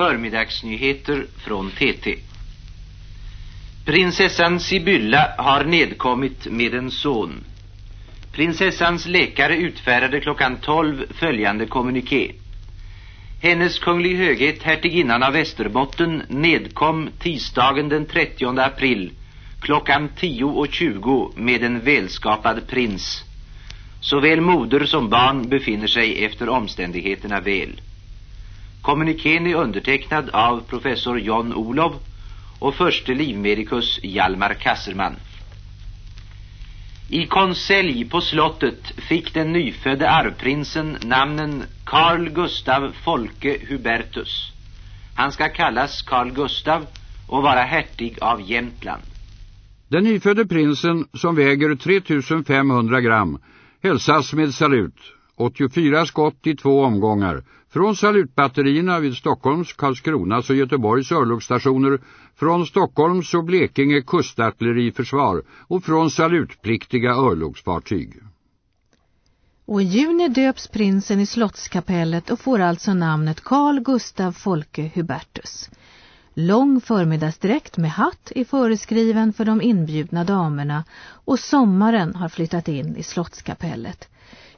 Förmiddagsnyheter från TT. Prinsessan Sibylla har nedkommit med en son. Prinsessans läkare utfärdade klockan 12 följande kommuniké. Hennes kunglig höghet hertiginnan av Västerbotten nedkom tisdagen den 30 april klockan 10.20 med en välskapad prins. Såväl moder som barn befinner sig efter omständigheterna väl. Kommunikén är undertecknad av professor John Olof och förste livmedikus Hjalmar Kasserman. I konselj på slottet fick den nyfödde arvprinsen namnen Carl Gustav Folke Hubertus. Han ska kallas Carl Gustav och vara hertig av Jämtland. Den nyfödde prinsen som väger 3500 gram hälsas med salut. 84 skott i två omgångar från salutbatterierna vid Stockholms, Karlskronas och Göteborgs örlogsstationer, från Stockholms och Blekinge kustartilleriförsvar och från salutpliktiga örlogsfartyg. Och i juni döps prinsen i slottskapellet och får alltså namnet Carl Gustav Folke Hubertus. Lång förmiddagsdräkt med hatt är föreskriven för de inbjudna damerna och sommaren har flyttat in i slottskapellet.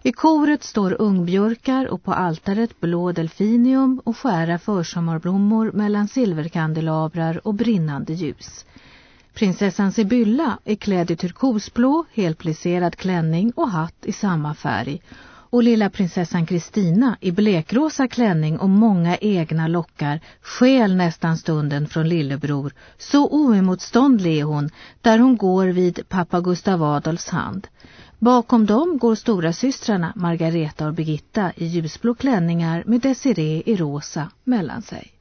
I koret står ungbjörkar och på altaret blå delfinium och skära försommarblommor mellan silverkandelabrar och brinnande ljus. Prinsessan Sibylla är klädd i turkosblå, helplisserad klänning och hatt i samma färg och lilla prinsessan Kristina i blekrosa klänning och många egna lockar skäl nästan stunden från lillebror. Så oemotståndlig är hon där hon går vid pappa Gustav Adolfs hand. Bakom dem går stora systrarna Margareta och Birgitta i ljusblå klänningar med Desiree i rosa mellan sig.